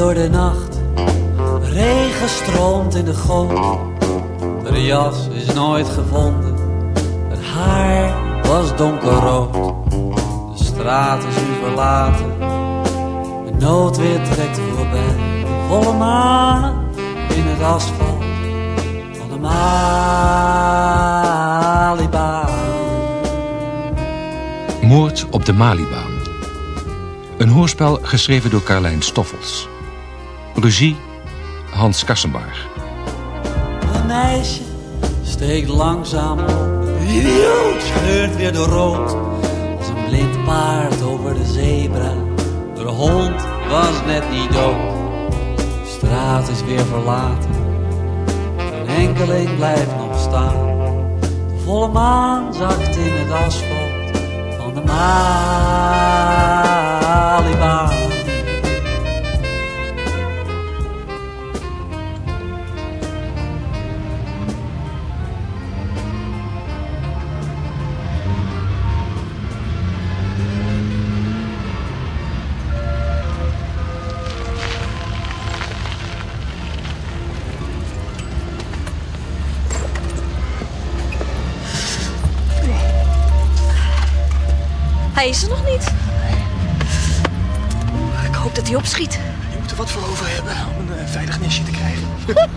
door de nacht. Regen stroomt in de goot. De jas is nooit gevonden. Het haar was donkerrood. De straat is nu verlaten. De noodweer trekt voorbij. Volle maan in het asfalt van de Malibaan. Moord op de Malibaan. Een hoorspel geschreven door Carlijn Stoffels. Regie Hans Kassenbarg. Een meisje steekt langzaam op. Idioot scheurt weer door rood. Als een blind paard over de zebra. De hond was net niet dood. De straat is weer verlaten. Een enkeling blijft nog staan. De volle maan zakt in het asfalt van de Malibaan. Hij is er nog niet. Oeh, Ik hoop dat hij opschiet. Je moet er wat voor over hebben om een eh, veilig nestje te krijgen.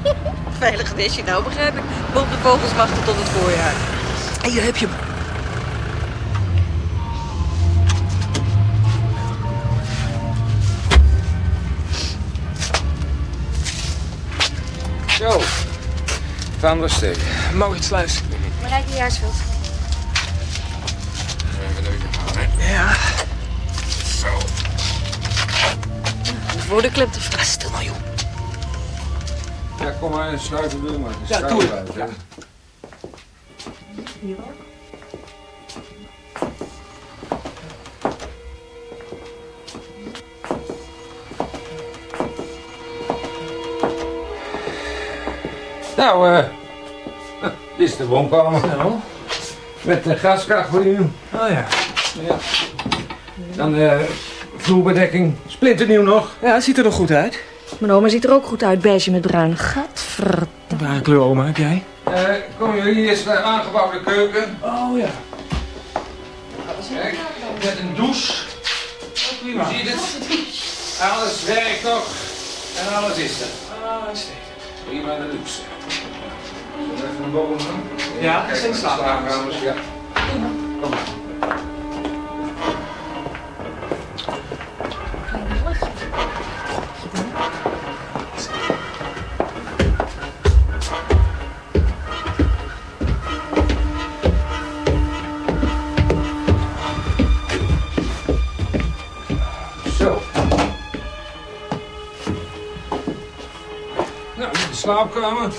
Veilig nestje, nou begrijp ik. Maar op de vogels wachten tot het voorjaar. En hier heb je hem. Zo, Van der Steen. Maurits Sluis. Marijke Jaarsveld. Voor de club te vragen. Stil nou, joh. Ja, kom maar, sluit de deur maar. Het is Ja, doe ik. buiten, hè. Nou, eh, dit is de woonkamer. Nou. Met de gaskach voor u. Oh ja. Ja. Dan eh vloerbedekking. Splinternieuw nog. Ja, het ziet er nog goed uit. Mijn oma ziet er ook goed uit, beige met bruin. Gadver. Waar kleur oma heb jij? Eh kom jullie, hier is de aangebouwde keuken. Oh ja. Kijk, met een douche. U ziet het. Alles werkt nog. En alles is er. Ah, uitstekend. Prima de luxe. Zullen we even naar boven gaan? Ja, kijk, zijn slaapkamers. Ja. Kom maar. Slaapkamer.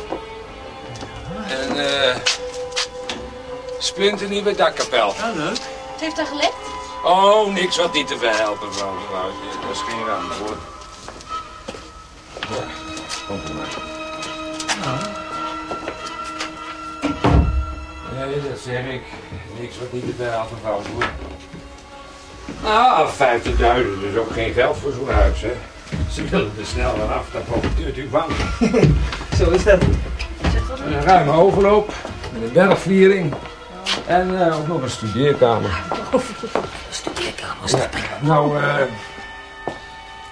En eh splinternieuwe dakkapel. Ja, leuk. Het heeft daar gelekt? Oh, niks wat niet te veel helpen, mevrouw. Dat is geen hoor. Ja, komt er maar. Nee, dat zeg ik. Niks wat niet te veel helpen, mevrouw. hoor. Nou, 50.000 is ook geen geld voor zo'n huis, hè. Ze willen er snel vanaf, daar profiteert u van. Zo is dat. Een ruime overloop, met een bergvliering. En eh, ook nog een studeerkamer. Studeerkamer. Ja, nou, eh.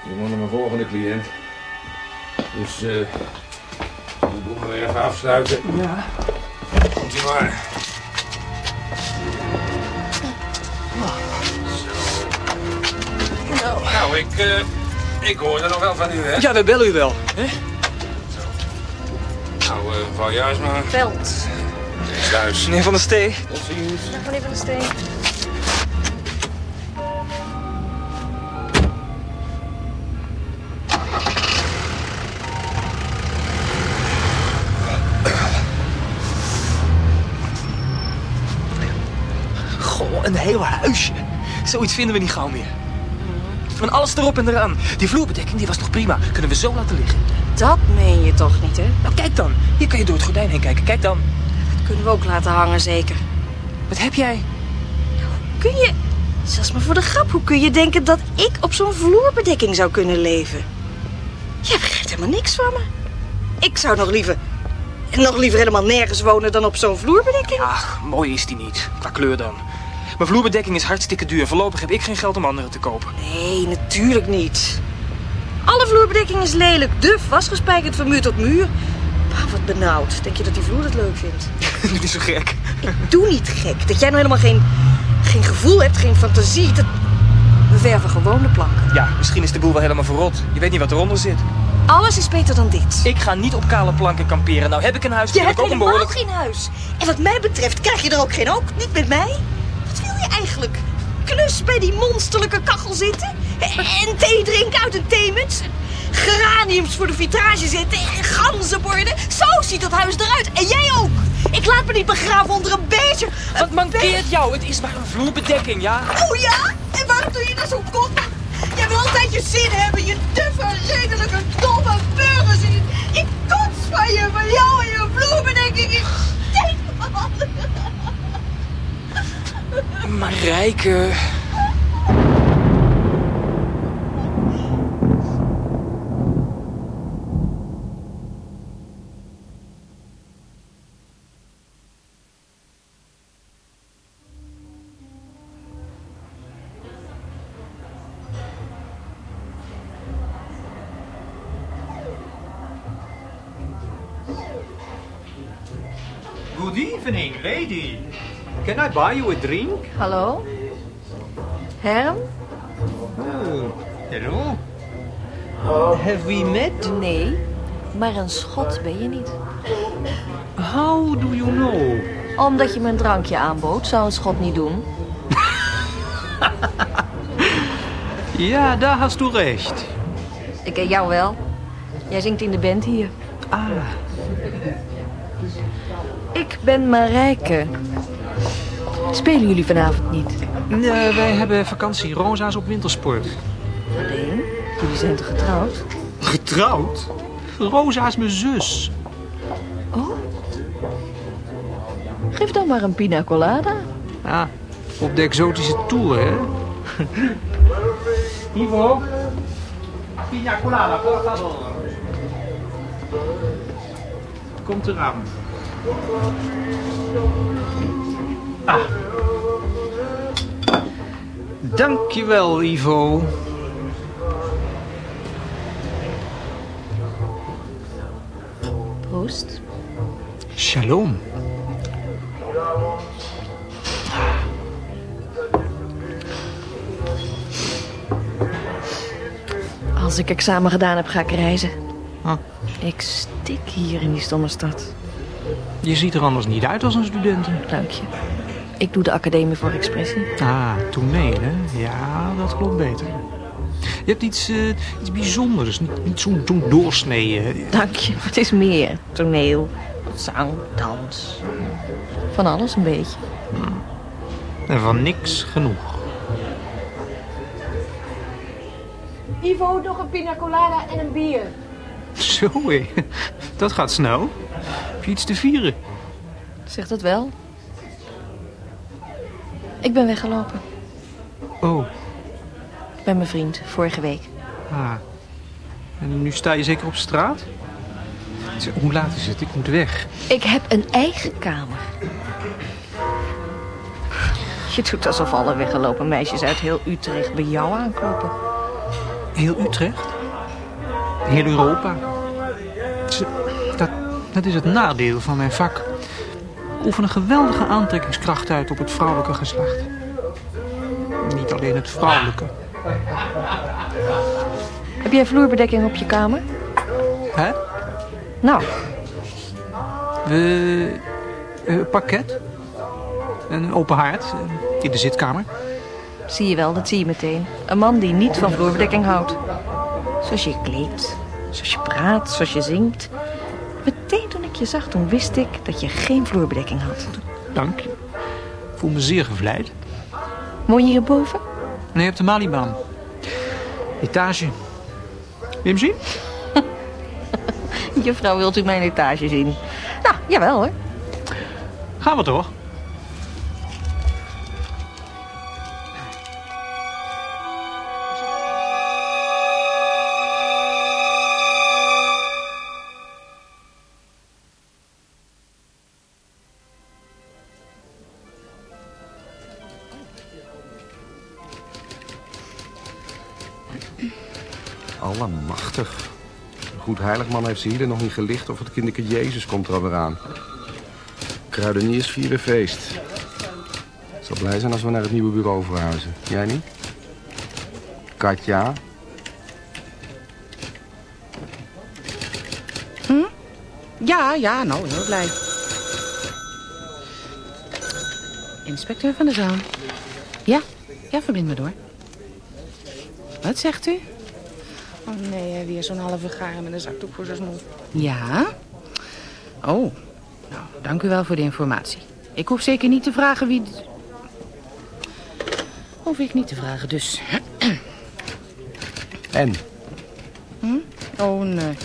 je moet naar mijn volgende cliënt. Dus, eh. ik moet hem weer even afsluiten. Ja. Komt u maar. Zo. Nou, ik, eh. ik hoor er nog wel van u, hè? Ja, we bellen u wel. Hè? Eh, mevrouw Juisma. Veld. Is thuis. Meneer Van der Stee. Tot ziens. Dag meneer Van der Steen. Goh, een heel huisje. Zoiets vinden we niet gauw meer. Van alles erop en eraan. Die vloerbedekking die was nog prima. Kunnen we zo laten liggen. Dat meen je toch niet, hè? Nou, kijk dan. Hier kan je door het gordijn heen kijken. Kijk dan. Dat kunnen we ook laten hangen, zeker. Wat heb jij? Kun je... Zelfs maar voor de grap, hoe kun je denken dat ik op zo'n vloerbedekking zou kunnen leven? Jij begrijpt helemaal niks van me. Ik zou nog liever, nog liever helemaal nergens wonen dan op zo'n vloerbedekking. Ach, mooi is die niet. Qua kleur dan. Mijn vloerbedekking is hartstikke duur. Voorlopig heb ik geen geld om andere te kopen. Nee, natuurlijk niet. Alle vloerbedekking is lelijk. Duf, wasgespijkerd van muur tot muur. Ah, wat benauwd. Denk je dat die vloer het leuk vindt? Niet zo gek. Ik doe niet gek. Dat jij nou helemaal geen, geen gevoel hebt, geen fantasie. Dat... We verven gewoon de planken. Ja, misschien is de boel wel helemaal verrot. Je weet niet wat eronder zit. Alles is beter dan dit. Ik ga niet op kale planken kamperen. Nou heb ik een huis, Je hebt ik ook een behoorlijk... geen huis. En wat mij betreft krijg je er ook geen ook. Niet met mij. Wat wil je eigenlijk? Klus bij die monsterlijke kachel zitten? En thee drinken uit een theemuts? Geraniums voor de vitrage zetten en ganzenborden? Zo ziet dat huis eruit. En jij ook. Ik laat me niet begraven onder een beestje. Wat mankeert jou? Het is maar een vloerbedekking, ja? Oh ja? En waarom doe je dat zo koppig? Jij wil altijd je zin hebben, je duffe, redelijke, domme burgerzin. Ik kots van je, van jou en je vloerbedekking. Ik steek. Marijke... I buy you a drink? Hallo? Herm? Oh, hello. Have we met? Nee, maar een schot ben je niet. How do you know? Omdat je me een drankje aanbood, zou een schot niet doen. Ja, daar hast du recht. Ik ken jou wel. Jij zingt in de band hier. Ah, Ik ben Marijke. Spelen jullie vanavond niet? nee, wij hebben vakantie Rosa's op wintersport. Alleen? Jullie zijn toch getrouwd? Getrouwd? Rosa is mijn zus. Oh? Geef dan maar een pina colada. Ah, op de exotische tour, hè? Ivo? Pina colada, por favor. Komt eraan. Ah. Dankjewel, Ivo. Proost. Shalom. Als ik examen gedaan heb, ga ik reizen. Ah. Ik stik hier in die stomme stad. Je ziet er anders niet uit als een student. Dank je. Ik doe de academie voor expressie. Ah, toneel, hè? Ja, dat klopt beter. Je hebt iets, eh, iets bijzonders, niet, niet zo'n zo'n doorsnee. Dank je. Het is meer. Toneel, zang, dans. Van alles een beetje. En van niks genoeg. Ivo, nog een pina colada en een bier. Zo. Dat gaat snel. Heb je iets te vieren? Zeg dat wel. Ik ben weggelopen. Oh, Bij mijn vriend, vorige week. ah. En nu sta je zeker op straat? Hoe laat is het? Ik moet weg. Ik heb een eigen kamer. Je doet alsof alle weggelopen meisjes uit heel Utrecht bij jou aankloppen. Heel Utrecht? Heel Europa? Dat, is het nadeel van mijn vak. Ik oefen een geweldige aantrekkingskracht uit op het vrouwelijke geslacht. Niet alleen het vrouwelijke. Heb jij vloerbedekking op je kamer? Hè? Nou, We... eh, parket. Een open haard eh, in de zitkamer. zie je wel, dat zie je meteen. Een man die niet van vloerbedekking houdt. Zoals je kleedt, zoals je praat, zoals je zingt. Meteen toen ik je zag, toen wist ik dat je geen vloerbedekking had. Dank je. Ik voel me zeer gevleid. Woon je hierboven? Nee, op de Malibaan. Etage. Wil je hem zien? Juffrouw, wilt u mijn etage zien? Nou, jawel hoor. Gaan we toch? Allemachtig. Goed heiligman heeft zijn hielen nog niet gelicht... of het kinderke Jezus komt er alweer aan. Kruideniers vieren feest. Ik zal blij zijn als we naar het nieuwe bureau verhuizen. Jij niet? Katja? Ja, ja, nou, heel blij. Inspecteur van de Zaan. Ja, ja, verbind me door. Wat zegt u? Oh nee, weer zo'n halve gaar met een zakdoek voor zijn mond. Ja? Oh, nou, dank u wel voor de informatie. Ik hoef zeker niet te vragen wie... Hoef ik niet te vragen, dus. En? Oh, nee.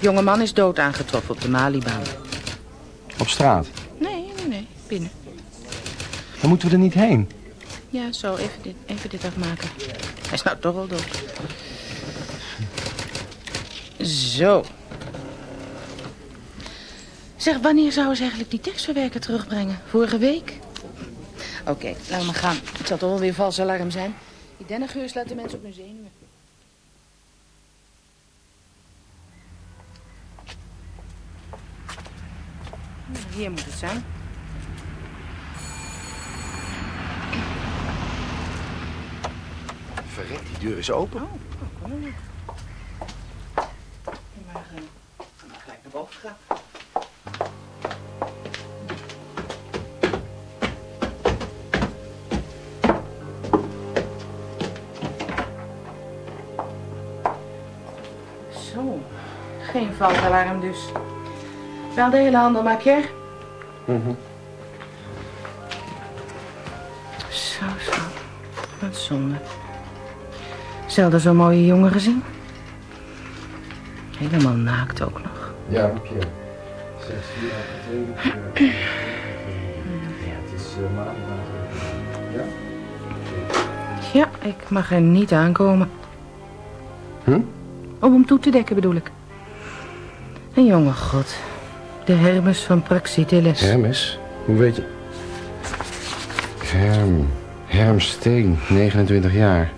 Jonge man is dood aangetroffen op de Malibaan. Op straat? Nee, nee, nee, binnen. Dan moeten we er niet heen. Ja, zo, even dit, even dit afmaken. Hij is nou toch al dood. Zo. Zeg, wanneer zouden ze eigenlijk die tekstverwerker terugbrengen? Vorige week? Oké, laten we maar gaan. Het zal toch wel weer vals alarm zijn. Die dennengeur slaat de mensen op hun zenuwen. Hier moet het zijn. Verrek, die deur is open. Oh, kom maar. Maar, maar gelijk naar boven gaan. Zo, geen valsalarm dus. Wel de hele handel, maar Pierre? Zo, zo. Wat zonde. Zelden zo'n mooie jongen gezien. Helemaal naakt ook nog. Ja, heb je. Zes, vier, Ja, het is uh, maandag. Ja? Ja, ik mag er niet aankomen. Hm? Om hem toe te dekken bedoel ik. Een jonge god. De Hermes van Praxiteles. Hermes? Hoe weet je? Herm. Herm Steen, 29 jaar.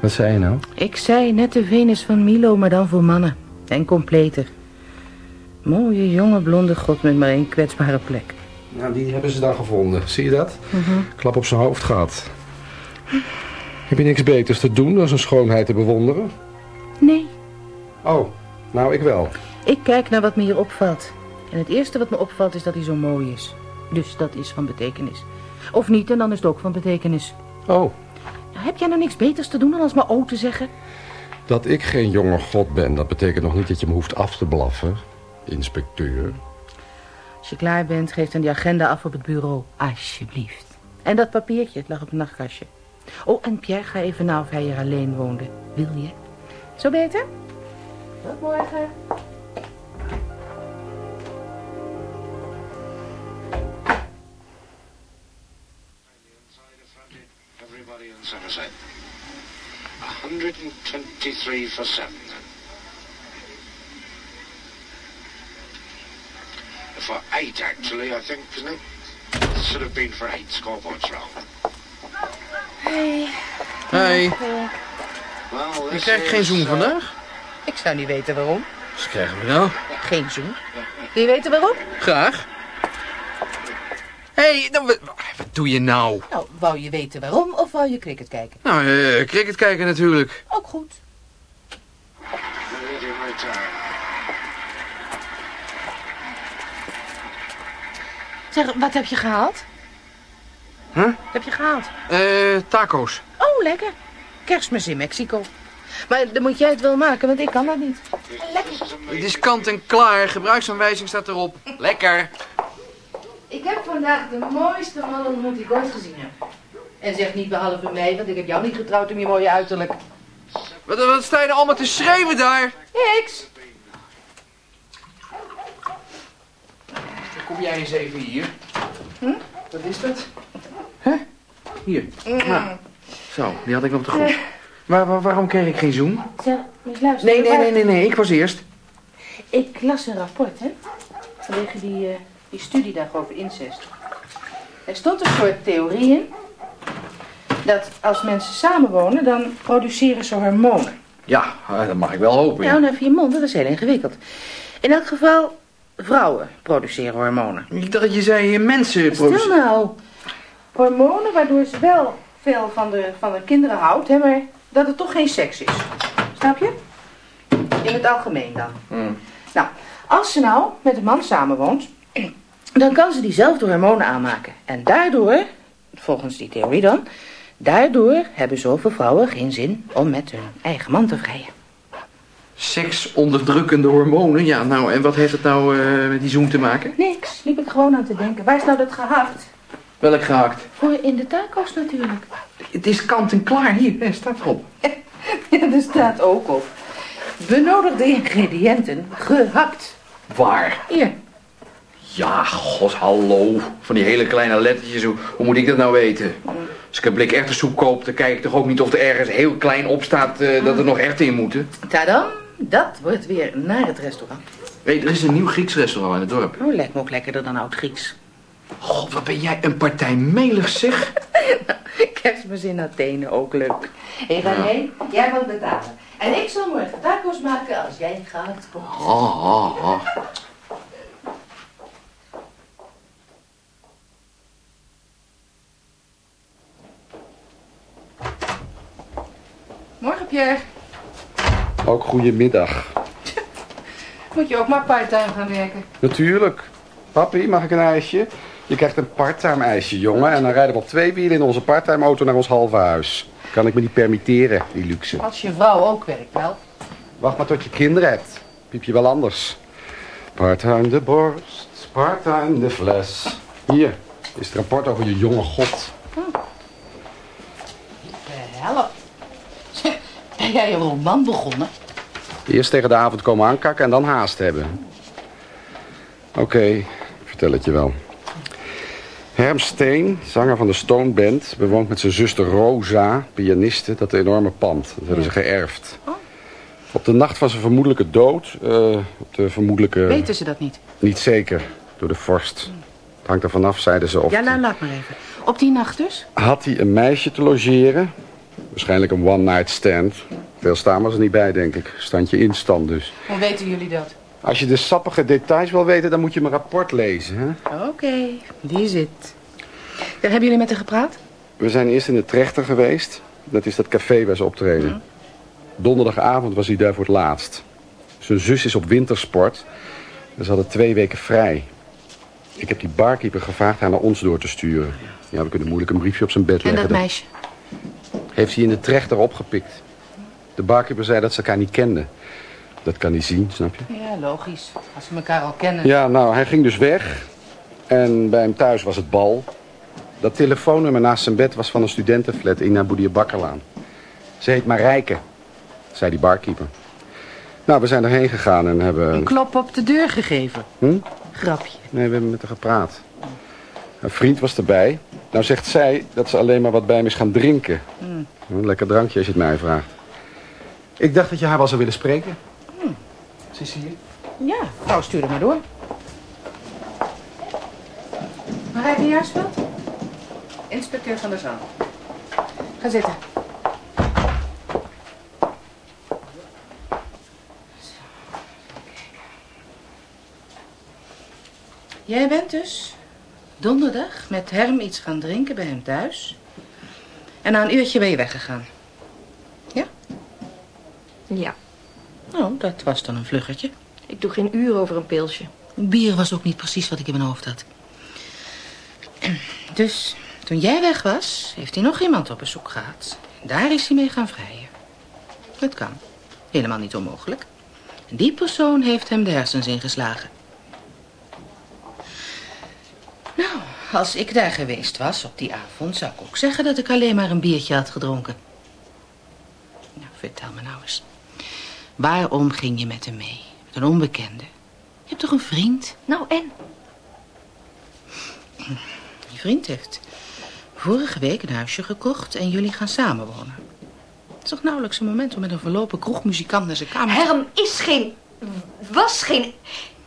Wat zei je nou? Ik zei net de Venus van Milo, maar dan voor mannen. En completer. Mooie, jonge, blonde god met maar één kwetsbare plek. Nou, die hebben ze dan gevonden. Zie je dat? Klap op zijn hoofd gehad. Heb je niks beters te doen dan zijn schoonheid te bewonderen? Nee, Oh, nou ik wel. ik kijk naar wat me hier opvalt. En het eerste wat me opvalt is dat hij zo mooi is. Dus dat is van betekenis. Of niet, en dan is het ook van betekenis. Oh, Nou, heb jij nou niks beters te doen dan als maar o te zeggen? Dat ik geen jonge god ben, dat betekent nog niet dat je me hoeft af te blaffen, inspecteur. Als je klaar bent, geef dan die agenda af op het bureau. Alsjeblieft. En dat papiertje, het lag op het nachtkastje. Oh, en Pierre, ga even na of hij hier alleen woonde. Wil je? Zo beter? Tot morgen. Everybody in Somerset. 123 for 7. For 8, actually, I think, isn't it? It should have been for 8. Scoreboard's wrong. Hey. Well, Je krijgt geen zoen uh, vandaag? Ik zou niet weten waarom. Ze krijgen we nou. Geen zoen. Wil je weten waarom? Graag. Hé, hey, wat, wat doe je nou? Nou, wou je weten waarom of wou je cricket kijken? Nou, eh cricket kijken natuurlijk. Ook goed. Zeg, wat heb je gehaald? Huh? Wat heb je gehaald? Eh, taco's. Oh, lekker. Kerstmis in Mexico. Maar dan moet jij het wel maken, want ik kan dat niet. Lekker. Het is kant en klaar. Gebruiksaanwijzing staat erop. Lekker. Ik heb vandaag de mooiste man ontmoet die ik ooit gezien heb. En zeg niet behalve mij, want ik heb jou niet getrouwd om je mooie uiterlijk. Wat, wat sta je nou allemaal te schreeuwen daar? Niks. Dan kom jij eens even hier. Hm? Wat is dat? Huh? Hier. Nou, zo, die had ik op de grond. Waar, waar- waarom kreeg ik geen zoen? Zeg. Nee, nee, nee, nee, nee, ik was eerst. Ik las een rapport, hè. Vanwege die, eh, die studie daar over incest. Er stond een soort theorie in. Dat als mensen samenwonen, dan produceren ze hormonen. Ja, eh, dat mag ik wel hopen. Nou, Ja. naar vier monden, dat is heel ingewikkeld. In elk geval, vrouwen produceren hormonen. Ik dacht dat je zei eh, mensen produceren. nou. Hormonen waardoor ze wel veel van de, van de kinderen houdt, hè, maar dat het toch geen seks is. Snap je? In het algemeen dan. Hm. Nou, als ze nou met een man samenwoont, dan kan ze diezelfde hormonen aanmaken. En daardoor, volgens die theorie dan, daardoor hebben zoveel vrouwen geen zin om met hun eigen man te vrijen. Seksonderdrukkende hormonen. Ja, nou, en wat heeft het nou eh, met die zoen te maken? Niks, liep ik gewoon aan te denken. Waar is nou dat gehakt? Welk gehakt? Voor in de taco's natuurlijk. Het is kant en klaar. Hier, eh, staat erop. Ja, er staat ook op. Benodigde ingrediënten gehakt. Waar? Hier. Ja, god, hallo. Van die hele kleine lettertjes, hoe, hoe moet ik dat nou weten? Als ik een blik erwtensoep koop, dan kijk ik toch ook niet of er ergens heel klein op staat eh, dat er nog erwten in moeten? Tadam, dat wordt weer naar het restaurant. Weet, er is een nieuw Grieks restaurant in het dorp. Oh, lijkt me ook lekkerder dan oud Grieks. God, wat ben jij een partij melig, zeg. Kerstmis in Athene, ook leuk. Hé, hey, René, jij moet betalen. En ik zal morgen tacos maken als jij gehakt komt. Ah, ah, ah. Morgen, Pierre. Ook goedemiddag. Moet je ook maar parttime gaan werken. Natuurlijk. Papi, mag ik een ijsje? Je krijgt een parttime ijsje, jongen. En dan rijden we op twee wielen in onze parttime auto naar ons halve huis. Kan ik me niet permitteren, die luxe. Als je vrouw ook werkt, wel. Wacht maar tot je kinderen hebt. Piep je wel anders. Parttime de borst, parttime de fles. Hier is het rapport over je jonge god. Help. Ben jij een roman begonnen? Eerst tegen de avond komen aankakken en dan haast hebben. Oké, ik vertel het je wel. Herm Steen, zanger van de Stone Band, bewoont met zijn zuster Rosa, pianiste, dat enorme pand. Dat hebben ze geërfd. Op de nacht van zijn vermoedelijke dood, eh, op de vermoedelijke... Weten ze dat niet? Niet zeker, door de vorst. Het hangt er vanaf, zeiden ze. Of Ja, nou, laat maar even. Op die nacht dus? Had hij een meisje te logeren? Waarschijnlijk een one-night stand. Veel staan was er niet bij, denk ik. Standje instand dus. Hoe weten jullie dat? Als je de sappige details wil weten, dan moet je mijn rapport lezen. Hè? Oké, die zit. Ja, hebben jullie met haar gepraat? We zijn eerst in de Trechter geweest. Dat is dat café waar ze optreden. Donderdagavond was hij daar voor het laatst. Zijn zus is op wintersport. En ze hadden twee weken vrij. Ik heb die barkeeper gevraagd haar naar ons door te sturen. Ja, we kunnen moeilijk een briefje op zijn bed En leggen. dat meisje? Heeft hij in de Trechter opgepikt. De barkeeper zei dat ze elkaar niet kenden. Dat kan hij zien, snap je? Ja, logisch. Als ze elkaar al kennen. Ja, nou, hij ging dus weg. En bij hem thuis was het bal. Dat telefoonnummer naast zijn bed was van een studentenflat in Boedia Bakkerlaan. Ze heet Marijke, zei die barkeeper. Nou, we zijn erheen gegaan en hebben... Een klop op de deur gegeven. Hm? Grapje. Nee, we hebben met haar gepraat. Een vriend was erbij. Nou zegt zij dat ze alleen maar wat bij hem is gaan drinken. Hmm. Een lekker drankje als je het mij vraagt. Ik dacht dat je haar wel zou willen spreken. Ze is hier. Ja, nou stuur er maar door. Marijke Jaarsveld? Inspecteur van de zaal. Ga zitten. Jij bent dus donderdag met Herm iets gaan drinken bij hem thuis. En na een uurtje ben je weggegaan. Ja? Nou, dat was dan een vluggertje. ik doe geen uur over een pilsje. Bier was ook niet precies wat ik in mijn hoofd had. Dus toen jij weg was, heeft hij nog iemand op bezoek gehad. Daar is hij mee gaan vrijen. Het kan. Helemaal niet onmogelijk. Die persoon heeft hem de hersens ingeslagen. Nou, als ik daar geweest was op die avond... zou ik ook zeggen dat ik alleen maar een biertje had gedronken. Nou, vertel me nou eens. Waarom ging je met hem mee? Met een onbekende? Je hebt toch een vriend? Nou, en? Je vriend heeft vorige week een huisje gekocht en jullie gaan samenwonen. Het is toch nauwelijks een moment om met een verlopen kroegmuzikant naar zijn kamer. Herm is geen... was geen...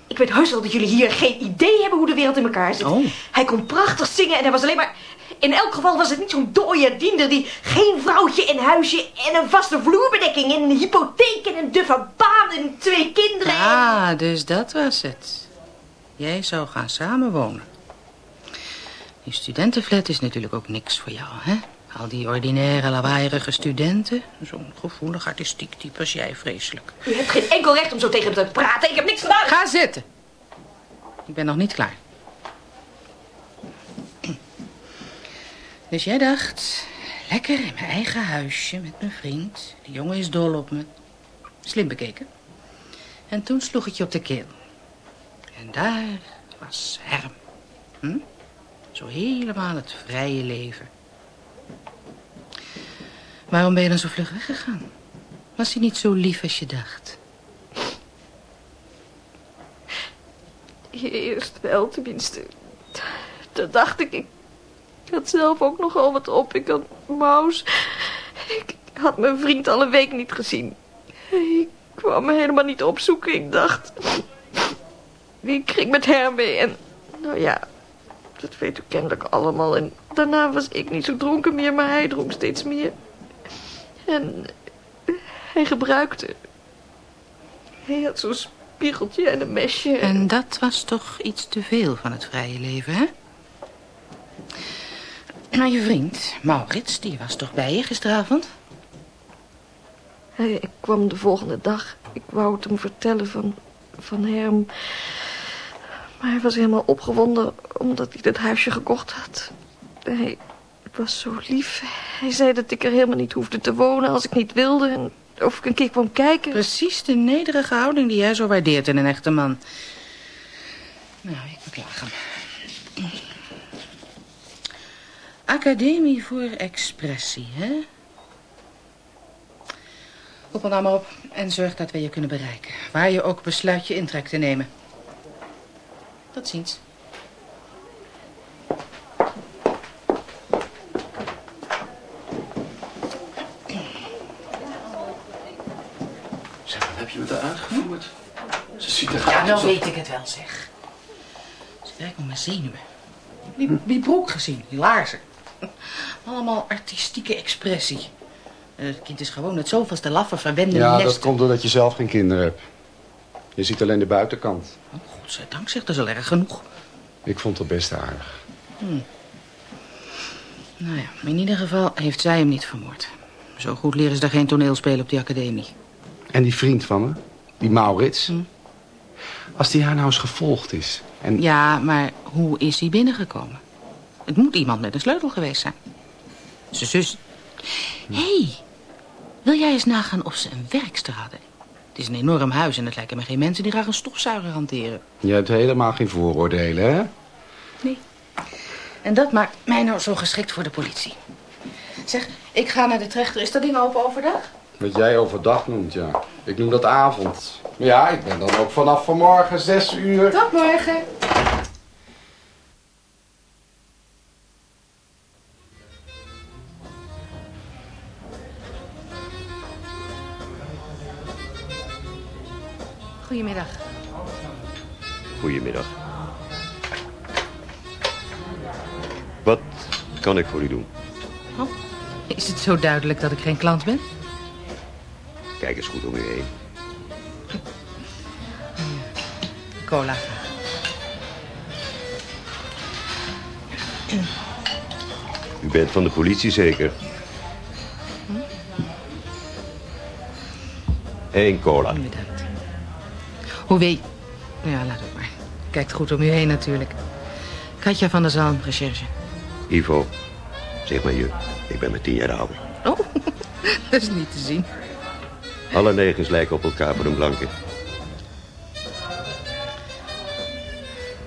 Ik weet heus wel dat jullie hier geen idee hebben hoe de wereld in elkaar zit. Oh. Hij kon prachtig zingen en hij was alleen maar... In elk geval was het niet zo'n dooie diender die geen vrouwtje in huisje en een vaste vloerbedekking en een hypotheek en een duffe baan en twee kinderen. en- Ah, dus dat was het. Jij zou gaan samenwonen. Die studentenflat is natuurlijk ook niks voor jou, hè? Al die ordinaire, lawaaierige studenten. Zo'n gevoelig, artistiek type als jij, vreselijk. U hebt geen enkel recht om zo tegen hem te praten. Ik heb niks gedaan. Ga zitten. Ik ben nog niet klaar. Dus jij dacht, lekker in mijn eigen huisje met mijn vriend. Die jongen is dol op me. Slim bekeken. En toen sloeg het je op de keel. En daar was Herm. Hm? Zo helemaal het vrije leven. Waarom ben je dan zo vlug weggegaan? Was hij niet zo lief als je dacht? Eerst wel, tenminste. Dat dacht ik. Ik had zelf ook nogal wat op. Ik had Maus. Ik had mijn vriend al een week niet gezien. Ik kwam me helemaal niet opzoeken. Ik dacht... Ik ging met haar mee en... Nou ja, dat weet u kennelijk allemaal. En daarna was ik niet zo dronken meer, maar hij dronk steeds meer. En hij gebruikte. Hij had zo'n spiegeltje en een mesje. En dat was toch iets te veel van het vrije leven, hè? Maar je vriend, Maurits, die was toch bij je gisteravond? Hij ik kwam de volgende dag. Ik wou het hem vertellen van, van Herm. Maar hij was helemaal opgewonden omdat hij dat huisje gekocht had. Hij was zo lief. Hij zei dat ik er helemaal niet hoefde te wonen als ik niet wilde. En of ik een keer kwam kijken. Precies de nederige houding die jij zo waardeert in een echte man. Nou, ik beklaag hem. Academie voor expressie, hè? Roep nou maar op en zorg dat we je kunnen bereiken. Waar je ook besluit je intrek te nemen. Tot ziens. Zeg, wat heb je met haar uitgevoerd? Ze ziet er Ja, nou weet ik het wel, zeg. Ze werkt op mijn zenuwen. Die, die broek gezien, die laarzen. Allemaal artistieke expressie. Het kind is gewoon het zoveelste laffe, verwende Ja, nest. dat komt doordat je zelf geen kinderen hebt. Je ziet alleen de buitenkant. Godzijdank, zeg, dat is al erg genoeg. Ik vond het best aardig. Hm. Nou ja, in ieder geval heeft zij hem niet vermoord. Zo goed leren ze daar geen toneelspelen op die academie. En die vriend van me, die Maurits. Hm. Als die haar nou eens gevolgd is. En Ja, maar hoe is hij binnengekomen? Het moet iemand met een sleutel geweest zijn. Zijn zus. Hé, hey, wil jij eens nagaan of ze een werkster hadden? Het is een enorm huis en het lijken me geen mensen die graag een stofzuiger hanteren. je hebt helemaal geen vooroordelen, hè? Nee. En dat maakt mij nou zo geschikt voor de politie. Zeg, ik ga naar de trechter. Is dat ding open overdag? Wat jij overdag noemt, ja. Ik noem dat avond. Ja, ik ben dan ook vanaf vanmorgen zes uur. Tot morgen. Goedemiddag. Goedemiddag. Wat kan ik voor u doen? Oh, is het zo duidelijk dat ik geen klant ben? Kijk eens goed om u heen. Cola. U bent van de politie zeker? Eén cola. Hoe weet... Ja, laat het maar. Kijkt goed om u heen natuurlijk. Katja van der Zalm, recherche. Ivo, zeg maar je. Ik ben maar tien jaar ouder. Oh, dat is niet te zien. Alle negens lijken op elkaar voor een blanke.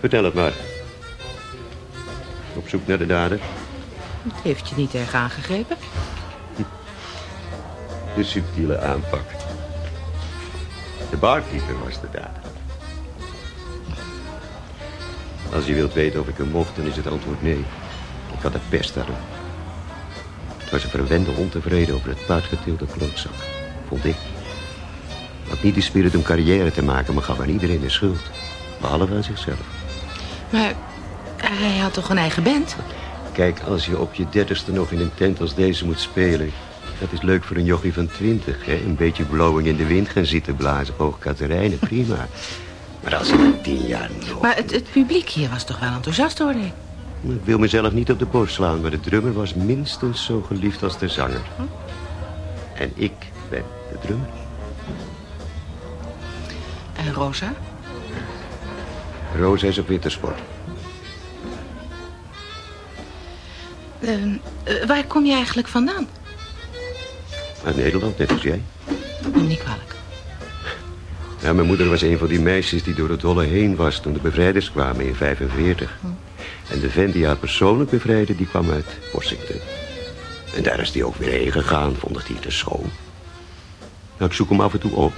Vertel het maar. Op zoek naar de dader? Het heeft je niet erg aangegrepen. De subtiele aanpak. De barkeeper was de dader. Als je wilt weten of ik hem mocht, dan is het antwoord nee. Ik had de pest hem. Het was een verwende ontevreden over het buitgetilde klootzak. Vond ik. Had niet de spirit om carrière te maken, maar gaf aan iedereen de schuld. Behalve aan zichzelf. Maar hij had toch een eigen band? Kijk, als je op je dertigste nog in een tent als deze moet spelen... dat is leuk voor een jochie van twintig, hè? Een beetje blowing in de wind gaan zitten blazen. Oh, Katerijnen, prima. Maar als na tien jaar nog... Maar het, het publiek hier was toch wel enthousiast, hoorde ik. Ik wil mezelf niet op de borst slaan, maar de drummer was minstens zo geliefd als de zanger. En ik ben de drummer. En Rosa? Rosa is op wintersport. Ehm, eh, waar kom je eigenlijk vandaan? Uit Nederland, net als jij. Neem niet kwalijk. Ja, mijn moeder was een van die meisjes die door het dolle heen was... toen de bevrijders kwamen in 45. En de vent die haar persoonlijk bevrijdde, die kwam uit Washington. En daar is hij ook weer heen gegaan, vond hij te schoon. Nou, ik zoek hem af en toe op.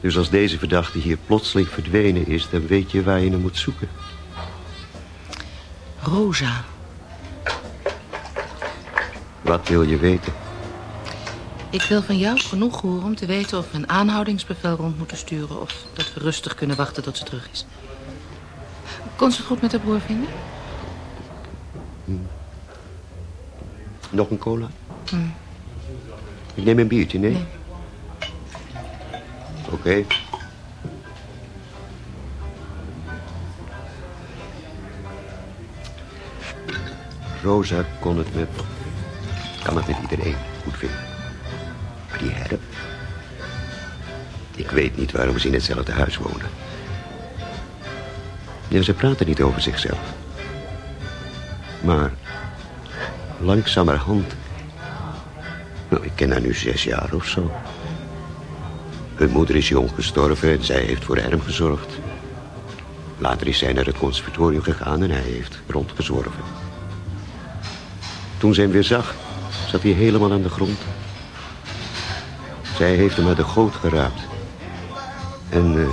Dus als deze verdachte hier plotseling verdwenen is... dan weet je waar je hem moet zoeken. Rosa. Wat wil je weten? Ik wil van jou genoeg horen om te weten of we een aanhoudingsbevel rond moeten sturen... of dat we rustig kunnen wachten tot ze terug is. Kon ze het goed met haar broer vinden? Nog een cola? Hm. Ik neem een biertje, nee? Oké. Rosa kon het met... kan het met iedereen goed vinden. Die herp... Ik weet niet waarom ze in hetzelfde huis wonen. Ja, ze praten niet over zichzelf. Maar langzamerhand... Nou, ik ken haar nu zes jaar of zo. Hun moeder is jong gestorven en zij heeft voor hem gezorgd. Later is zij naar het conservatorium gegaan en hij heeft rondgezworven. Toen zij hem weer zag, zat hij helemaal aan de grond. Zij heeft hem uit de goot geraapt. En eh,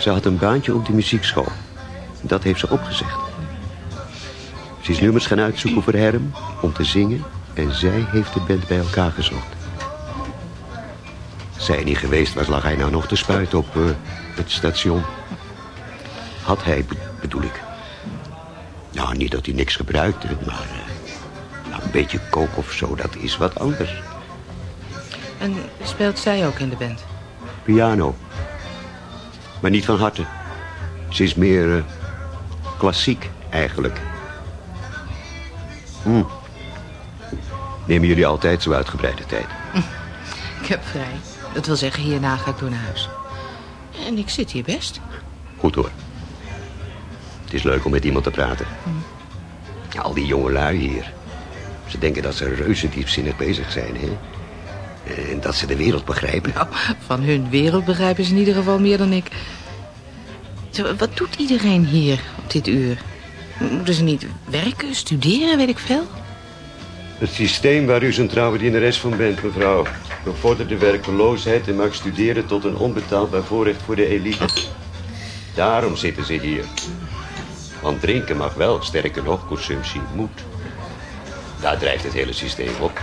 ze had een baantje op die muziekschool. Dat heeft ze opgezegd. Ze is nummers gaan uitzoeken voor Herm om te zingen... en zij heeft de band bij elkaar gezocht. Zij niet geweest was, lag hij nou nog te spuiten op eh, het station. Had hij, be- bedoel ik. Nou, niet dat hij niks gebruikte, maar... eh, nou, een beetje kook of zo, dat is wat anders. En speelt zij ook in de band? Piano. Maar niet van harte. Ze is meer eh, klassiek, eigenlijk. Hm. Nemen jullie altijd zo uitgebreide tijd? Ik heb vrij. Dat wil zeggen, hierna ga ik door naar huis. En ik zit hier best. Goed hoor. Het is leuk om met iemand te praten. Ja, al die jonge lui hier. Ze denken dat ze reuze diepzinnig bezig zijn, hè? En dat ze de wereld begrijpen. Nou, van hun wereld begrijpen ze in ieder geval meer dan ik. Zo, Wat doet iedereen hier op dit uur? Moeten ze niet werken, studeren, weet ik veel? Het systeem waar u zijn trouwe dienares van bent, mevrouw. Bevordert de werkeloosheid en maakt studeren tot een onbetaalbaar voorrecht voor de elite. Daarom zitten ze hier. Want drinken mag wel, sterker nog, consumptie moet. Daar drijft het hele systeem op.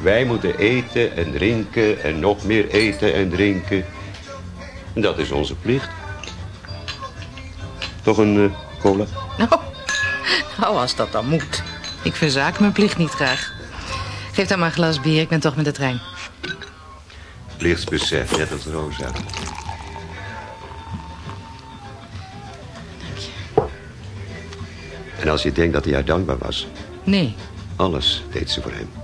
Wij moeten eten en drinken en nog meer eten en drinken. En dat is onze plicht. Toch een eh, cola? Nou, nou, als dat dan moet. Ik verzaak mijn plicht niet graag. Geef dan maar een glas bier, ik ben toch met de trein. Plichtsbesef, net als Rosa. En als je denkt dat hij haar dankbaar was, Nee, alles deed ze voor hem.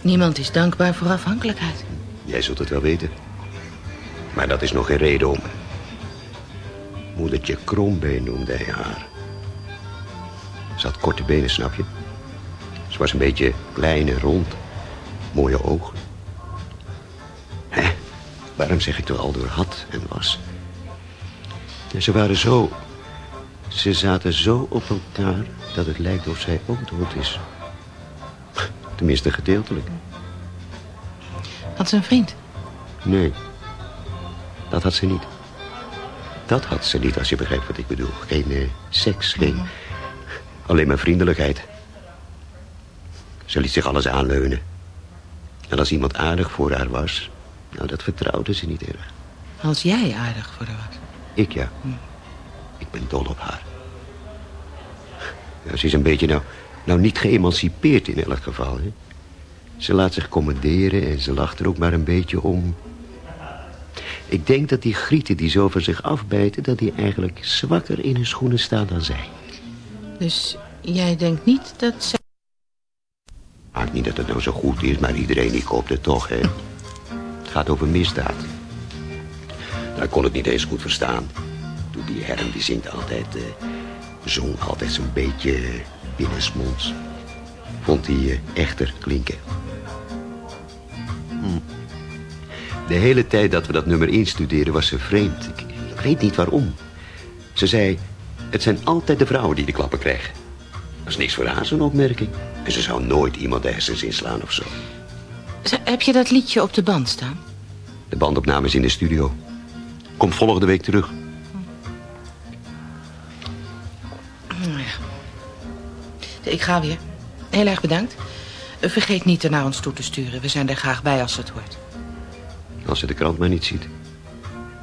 Niemand is dankbaar voor afhankelijkheid. Jij zult het wel weten. Maar dat is nog geen reden om. Moedertje Krombeen noemde hij haar. Ze had korte benen, snap je? Ze was een beetje klein en rond. Mooie ogen. Hè? Waarom zeg ik toch al door had en was? En ze waren zo... Ze zaten zo op elkaar dat het lijkt of zij ook dood is. Tenminste gedeeltelijk. Had ze een vriend? Nee, dat had ze niet. Dat had ze niet, als je begrijpt wat ik bedoel. Geen eh, seks, geen... Alleen maar vriendelijkheid. Ze liet zich alles aanleunen. En als iemand aardig voor haar was... Nou, dat vertrouwde ze niet erg. Als jij aardig voor haar was. Ik ja. Ik ben dol op haar. Ja, ze is een beetje nou, nou niet geëmancipeerd in elk geval. Hè? Ze laat zich commanderen en ze lacht er ook maar een beetje om. Ik denk dat die grieten die zo van zich afbijten... dat die eigenlijk zwakker in hun schoenen staan dan zij. Dus jij denkt niet dat zij... Maakt niet dat het nou zo goed is, maar iedereen die koopt het toch, hè? Het gaat over misdaad. Nou, ik kon het niet eens goed verstaan. Toen die Herm, die zingt altijd... eh, zong altijd zo'n beetje eh, binnensmonds. Vond hij eh, echter klinken. Hm. De hele tijd dat we dat nummer instudeerden was ze vreemd. Ik, ik weet niet waarom. Ze zei, het zijn altijd de vrouwen die de klappen krijgen. Dat is niks voor haar, zo'n opmerking. En ze zou nooit iemand de hersens inslaan of zo. Z- Heb je dat liedje op de band staan? De bandopname is in de studio. Komt volgende week terug. Ik ga weer. Heel erg bedankt. Eh, Vergeet niet er naar ons toe te sturen. We zijn er graag bij als het hoort. Als ze de krant maar niet ziet.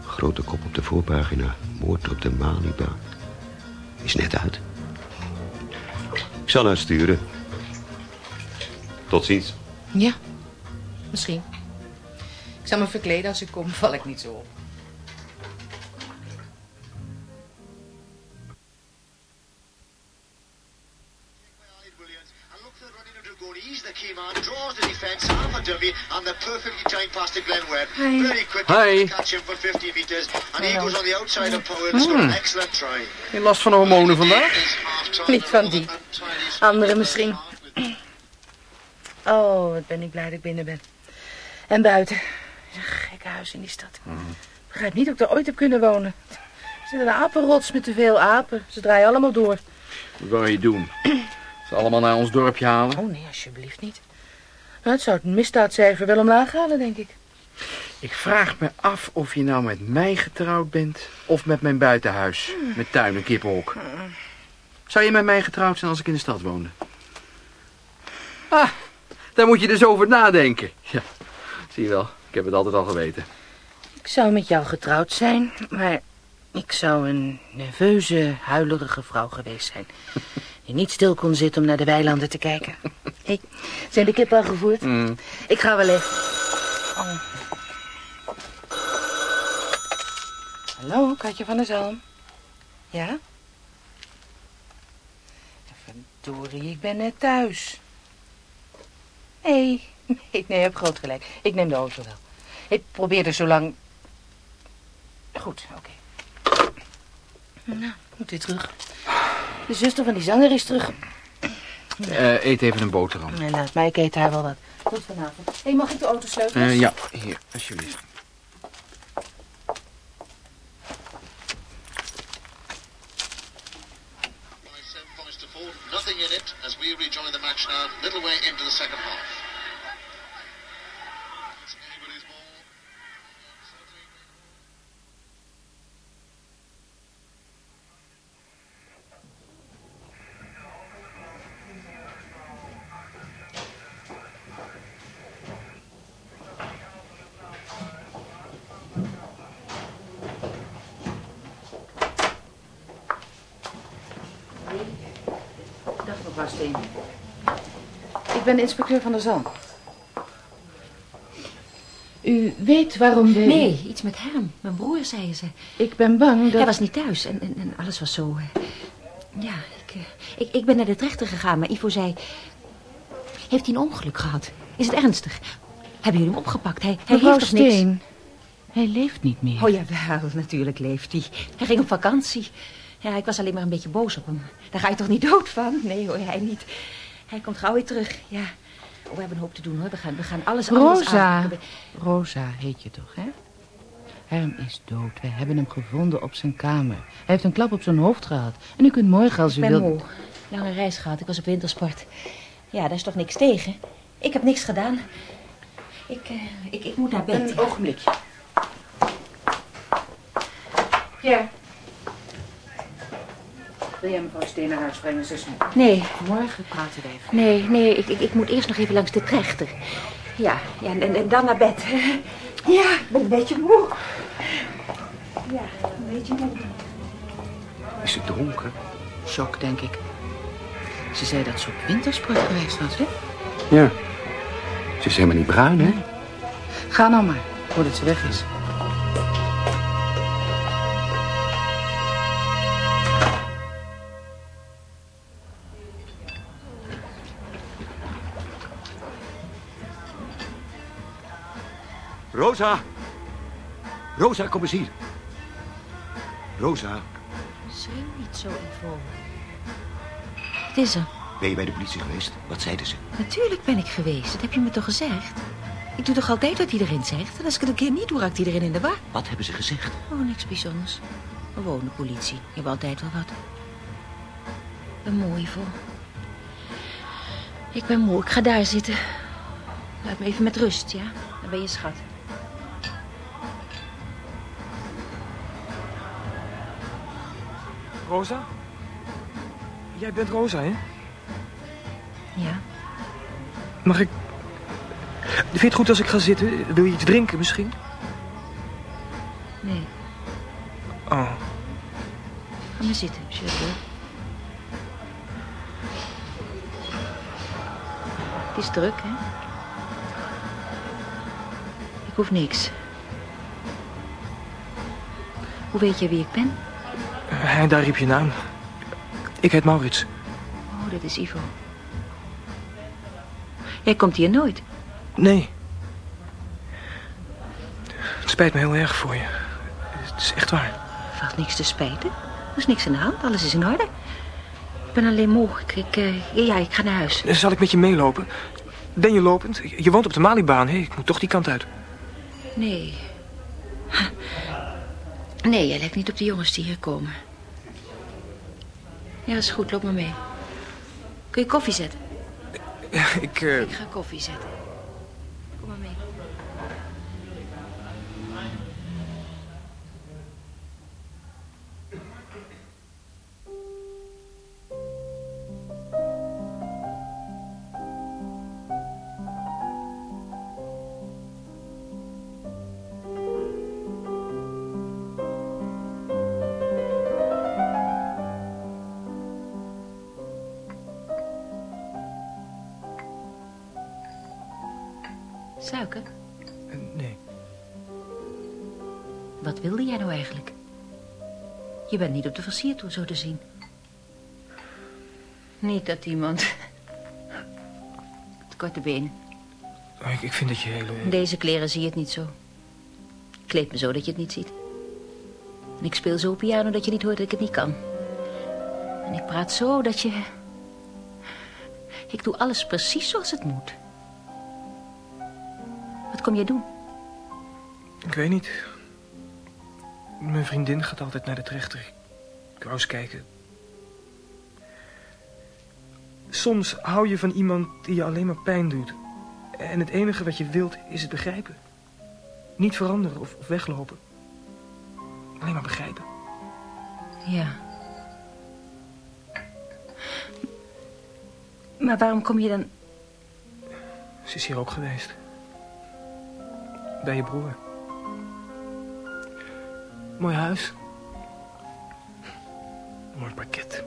Grote kop op de voorpagina. Moord op de Malibaan. Is net uit. Ik zal haar sturen. Tot ziens. Ja, misschien. Ik zal me verkleden als ik kom, val ik niet zo op. He's the key man, draws the defence, half a dummy, and the perfectly timed pass to Glenn Webb. Hi. Very quick Hi. catch him for 50 metres, and he goes on the outside of and scored Hmm. an excellent try. Geen last van hormonen vandaag? Niet van die. Anderen misschien. Oh, wat ben ik blij dat ik binnen ben. En buiten. Een gekke huis in die stad. Ik begrijp niet dat ik er ooit heb kunnen wonen. Er zit een apenrots met te veel apen. Ze draaien allemaal door. Wat wil je doen? Ze allemaal naar ons dorpje halen? Oh nee, alsjeblieft niet. Nou, het zou het misdaadcijfer wel omlaag halen, denk ik. Ik vraag me af of je nou met mij getrouwd bent of met mijn buitenhuis. Met tuin en kippenhok. Zou je met mij getrouwd zijn als ik in de stad woonde? Ah, daar moet je dus over nadenken. Ja, zie je wel. Ik heb het altijd al geweten. Ik zou met jou getrouwd zijn, maar ik zou een nerveuze, huilerige vrouw geweest zijn. Die niet stil kon zitten om naar de weilanden te kijken. Ik, zijn de kippen al gevoerd? Ik ga wel even. Oh. Hallo, Katje van der Zalm. Ja? Verdorie, ik ben net thuis. Nee, nee, nee, je hebt groot gelijk. Ik neem de auto wel. Ik probeer er zo lang... Goed, oké. Nou, ik moet weer terug. De zuster van die zanger is terug. Eh, eet even een boterham. Nee, laat mij, ik eet haar wel wat. Tot vanavond. Hé, hey, mag ik de auto sleutelen? Eh, ja, hier, alsjeblieft. Nothing in it as we rejoin the match now, little way into the second half. Dag mevrouw Steen. Ik ben de inspecteur van der Zalm. U weet waarom we... Nee, iets met Herm. Mijn broer, zei ze. Ik ben bang dat... Hij was niet thuis en, en, en alles was zo... eh, Ja, ik, eh, ik, ik ben naar de rechter gegaan, maar Ivo zei... Heeft hij een ongeluk gehad? Is het ernstig? Hebben jullie hem opgepakt? Hij, hij Mevrouw heeft toch niks? Steen, hij leeft niet meer. Oh jawel, natuurlijk leeft hij. Hij ging op vakantie. Ja, ik was alleen maar een beetje boos op hem. Daar ga je toch niet dood van? Nee hoor, hij niet. Hij komt gauw weer terug, ja. Oh, we hebben een hoop te doen hoor. We gaan, we gaan alles anders Rosa. aanpakken. Rosa heet je toch, hè? Herm is dood. We hebben hem gevonden op zijn kamer. Hij heeft een klap op zijn hoofd gehad. En u kunt morgen als Ik u ben wilt... moe. Lange reis gehad. Ik was op wintersport. Ja, daar is toch niks tegen? Ik heb niks gedaan. Ik, eh, ik, ik moet naar bed. Een ogenblikje. Pierre. Wil jij mevrouw Steen naar huis brengen, zus? Nee. Morgen praten we even. Nee, nee, ik, ik, ik moet eerst nog even langs de trechter. Ja, ja en, en dan naar bed. Ja, ik ben een beetje moe. Ja, een beetje moe. Is het dronken? Shock, denk ik. Ze zei dat ze op wintersport geweest was, hè? Ja. Ze is helemaal niet bruin, hè? Ga nou maar, voordat ze weg is. Rosa! Rosa, kom eens hier. Rosa, Schreeuw niet zo, Ivo. Wat is er? ben je bij de politie geweest? Wat zeiden ze? Natuurlijk ben ik geweest. Dat heb je me toch gezegd? Ik doe toch altijd wat iedereen zegt? En als ik het een keer niet doe, raakt iedereen in de war. Wat hebben ze gezegd? Oh, niks bijzonders. Gewoon de politie. Je hebt altijd wel wat. Ik ben moe, Ivo. Ik ben moe. Ik ga daar zitten. Laat me even met rust, ja? Dan ben je schat. Rosa? Jij bent Rosa, hè? Ja. Mag ik... Vind je het goed als ik ga zitten? Wil je iets drinken misschien? Nee. Oh. Ga maar zitten, wil. Het is druk, hè? Ik hoef niks. Hoe weet je wie ik ben? En daar riep je naam. Ik heet Maurits. Oh, dat is Ivo. Jij komt hier nooit. Nee. Het spijt me heel erg voor je. Het is echt waar. Er valt niks te spijten. Er is niks aan de hand. Alles is in orde. Ik ben alleen moe. Ik, ik, eh, ja, ik ga naar huis. Zal ik met je meelopen? Ben je lopend? Je woont op de Malibaan, hè? Ik moet toch die kant uit. Nee. Nee, jij lijkt niet op de jongens die hier komen. Ja, is goed. Loop maar mee. Kun je koffie zetten? Ja, ik... eh, Ik ga koffie zetten. Nee. Wat wilde jij nou eigenlijk? Je bent niet op de versiertoer zo te zien. Niet dat iemand... Het korte benen. Ik, ik vind dat je hele... Deze kleren zie je het niet zo. Ik kleed me zo dat je het niet ziet. En ik speel zo piano dat je niet hoort dat ik het niet kan. En ik praat zo dat je... Ik doe alles precies zoals het moet. Wat kom jij doen? Ik weet niet. Mijn vriendin gaat altijd naar de trechter. Ik wou eens kijken. Soms hou je van iemand die je alleen maar pijn doet. En het enige wat je wilt is het begrijpen. Niet veranderen of, of weglopen. Alleen maar begrijpen. Ja. Maar waarom kom je dan... Ze is hier ook geweest. Bij je broer. Mooi huis. Mooi parket.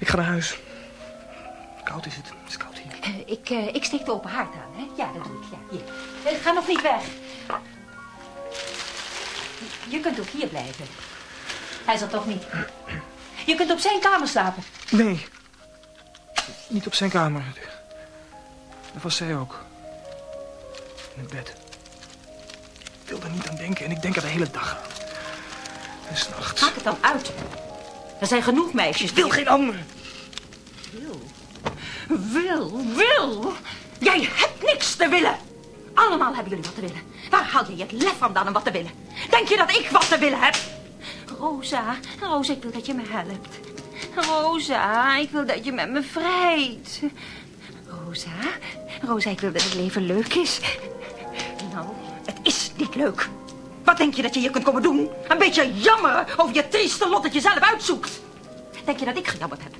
Ik ga naar huis. Koud is het. Het is koud hier. Eh, Ik, eh, ik steek de open haard aan, hè? Ja, dat doe ik. Ja, hier. Eh, ga nog niet weg. Je kunt ook hier blijven. Hij zal toch niet... Je kunt op zijn kamer slapen. Nee. Niet op zijn kamer. Dat was zij ook. In het bed. Ik wil er niet aan denken en ik denk er de hele dag aan. En s'nachts. Maak het dan uit. Er zijn genoeg meisjes. Ik wil geen ander. Wil. Wil, wil. Jij hebt niks te willen. Allemaal hebben jullie wat te willen. Waar haal je het lef vandaan om wat te willen? Denk je dat ik wat te willen heb? Rosa, Rosa, ik wil dat je me helpt. Rosa, ik wil dat je met me vrijt. Rosa, Rosa, ik wil dat het leven leuk is. Leuk. Wat denk je dat je hier kunt komen doen? Een beetje jammeren over je trieste lot dat je zelf uitzoekt. Denk je dat ik gejammerd heb?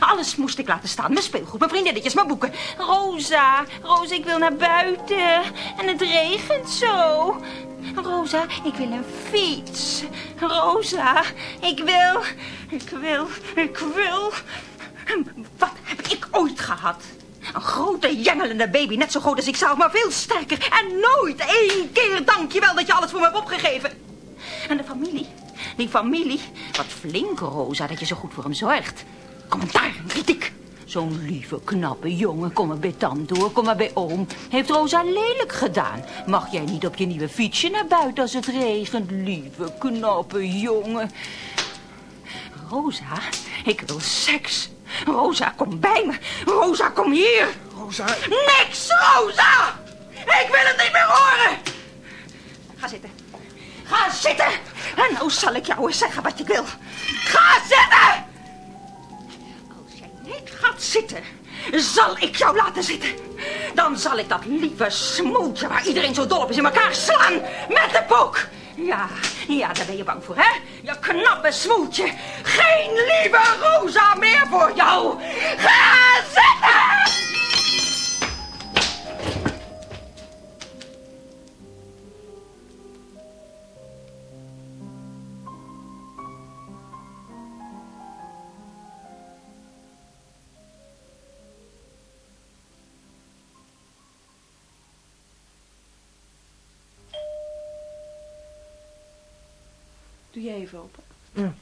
Alles moest ik laten staan. Mijn speelgoed, mijn vriendinnetjes, mijn boeken. Rosa, Rosa, ik wil naar buiten. En het regent zo. Rosa, ik wil een fiets. Rosa, ik wil, ik wil, ik wil. Wat heb ik ooit gehad? Een grote, jengelende baby, net zo groot als ik zelf, maar veel sterker. En nooit één keer dankjewel dat je alles voor me hebt opgegeven. En de familie, die familie. Wat flink, Rosa, dat je zo goed voor hem zorgt. Commentaar, kritiek. Zo'n lieve, knappe jongen. Kom maar bij tante hoor, kom maar bij oom. Heeft Rosa lelijk gedaan. Mag jij niet op je nieuwe fietsje naar buiten als het regent? Lieve, knappe jongen. Rosa, ik wil seks. Rosa, kom bij me. Rosa, kom hier. Rosa... Niks, Rosa! Ik wil het niet meer horen. Ga zitten. Ga zitten. En nou zal ik jou eens zeggen wat je wil. Ga zitten! Als jij niet gaat zitten, zal ik jou laten zitten. Dan zal ik dat lieve smoeltje waar iedereen zo dol op is in elkaar slaan met de pook. Ja, ja, daar ben je bang voor, hè? Je knappe smoeltje. Geen lieve Rosa meer voor jou. Ga zitten! Doe jij even open. Ja.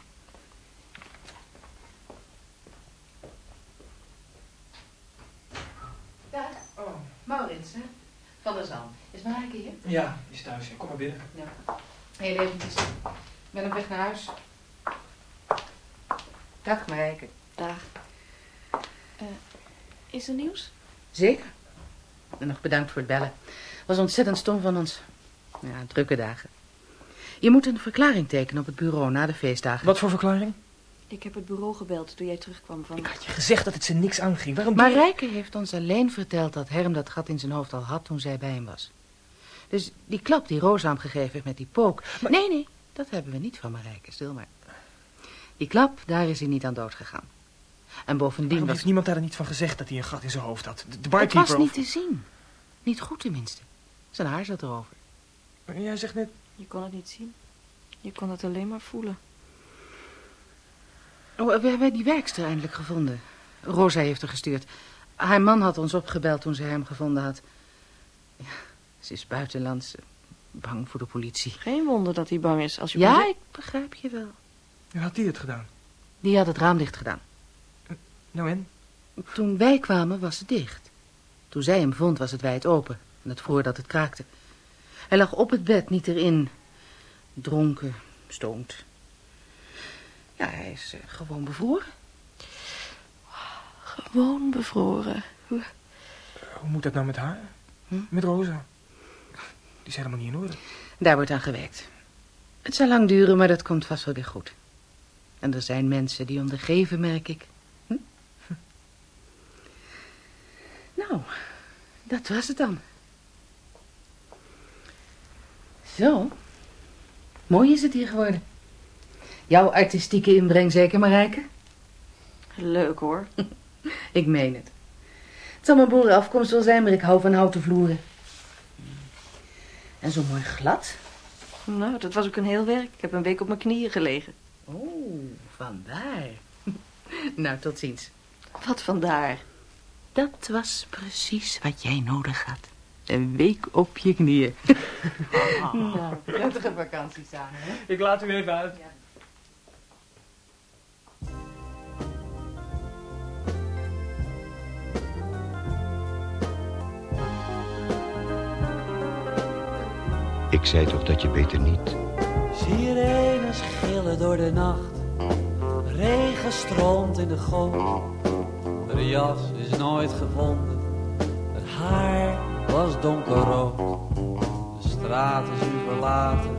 Dag. Oh. Maurits, hè? Van der Zalm. Is Marijke hier? Ja, die is thuis. Kom maar binnen. Ja. Heel eventjes. Ik ben op weg naar huis. Dag, Marijke. Dag. Eh, is er nieuws? Zeker. En nog bedankt voor het bellen. Was ontzettend stom van ons. Ja, drukke dagen. Je moet een verklaring tekenen op het bureau na de feestdagen. Wat voor verklaring? Ik heb het bureau gebeld toen jij terugkwam van... Ik had je gezegd dat het ze niks aanging. Waarom je- Marijke heeft ons alleen verteld dat Herm dat gat in zijn hoofd al had toen zij bij hem was. Dus die klap die Rosa hem gegeven heeft met die pook... Nee, nee, dat hebben we niet van Marijke, stil maar. Die klap, daar is hij niet aan dood gegaan. En bovendien Waarom was... heeft niemand daar dan niet van gezegd dat hij een gat in zijn hoofd had? De, de Het barkeeper... was niet of- te zien. Niet goed tenminste. Zijn haar zat erover. Jij zegt net... Je kon het niet zien. Je kon het alleen maar voelen. Oh, we hebben die werkster eindelijk gevonden. Rosa heeft er gestuurd. Haar man had ons opgebeld toen ze hem gevonden had. Ja, ze is buitenlands. eh, Bang voor de politie. Geen wonder dat hij bang is als je... Ja, ik begrijp je wel. En had die het gedaan? Die had het raam dicht gedaan. Nou en? Toen wij kwamen was het dicht. Toen zij hem vond was het wijd open. En het vroor dat het kraakte. Hij lag op het bed, niet erin. Dronken, stoned. Ja, hij is eh, gewoon bevroren. Gewoon bevroren. Hoe- Hoe moet dat nou met haar? Met Rosa? Die is helemaal niet in orde. Daar wordt aan gewerkt. Het zal lang duren, maar dat komt vast wel weer goed. En er zijn mensen die ondergeven, merk ik. Hm? Nou, dat was het dan. Zo. Mooi is het hier geworden. Jouw artistieke inbreng zeker, Marijke? Leuk hoor. Ik meen het. Het zal mijn boerenafkomst wel zijn, maar ik hou van houten vloeren. En zo mooi glad. Nou, dat was ook een heel werk. Ik heb een week op mijn knieën gelegen. Oh, vandaar. nou, tot ziens. Wat vandaar? Dat was precies wat jij nodig had. Een week op je knieën. nou, prettige vakantie samen, hè? Ik laat u even uit. Ik zei toch dat je beter niet... Sirenes gillen door de nacht. Regen stroomt in de goot. De jas is nooit gevonden. Het haar was donkerrood. De straat is nu verlaten.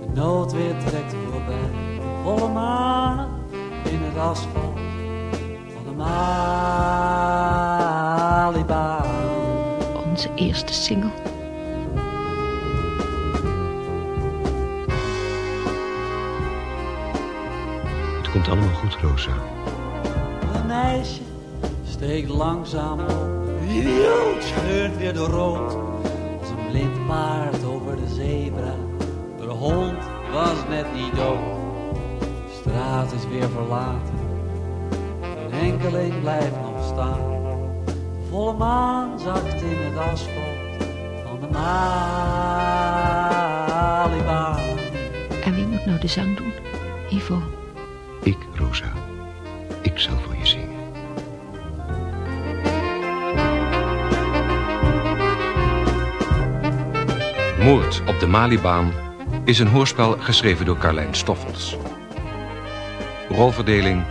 De noodweer trekt voorbij. Volle maan in het asfalt van de Malibaan. Onze eerste single. Het komt allemaal goed, Rosa. Een meisje steekt langzaam op. Idioot scheurt weer door rood. Als een blind paard over de zebra. De hond was net niet dood. De straat is weer verlaten. Een enkeling blijft nog staan. De volle maan zakt in het asfalt van de Malibaan. En wie moet nou de zang doen? Ivo. Ik, Rosa. Moord op de Malibaan is een hoorspel geschreven door Carlijn Stoffels. Rolverdeling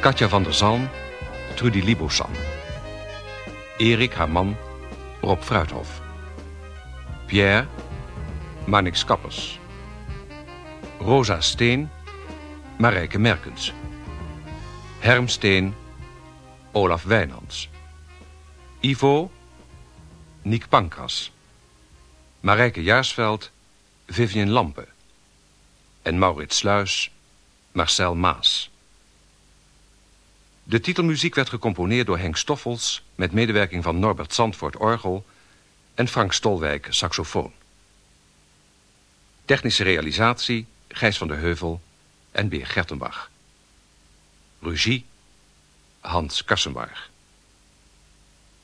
Katja van der Zalm, Trudy Libosan. Erik, haar man, Rob Fruithof. Pierre, Marnix Kappers. Rosa Steen, Marijke Merkens. Herm Steen, Olaf Wijnands. Ivo, Niek Pankras. Marijke Jaarsveld, Vivian Lampe. En Maurits Sluis, Marcel Maas. De titelmuziek werd gecomponeerd door Henk Stoffels... met medewerking van Norbert Zandvoort orgel... en Frank Stolwijk saxofoon. Technische realisatie Gijs van der Heuvel en Beer Gertenbach. Regie Hans Kassenbarg.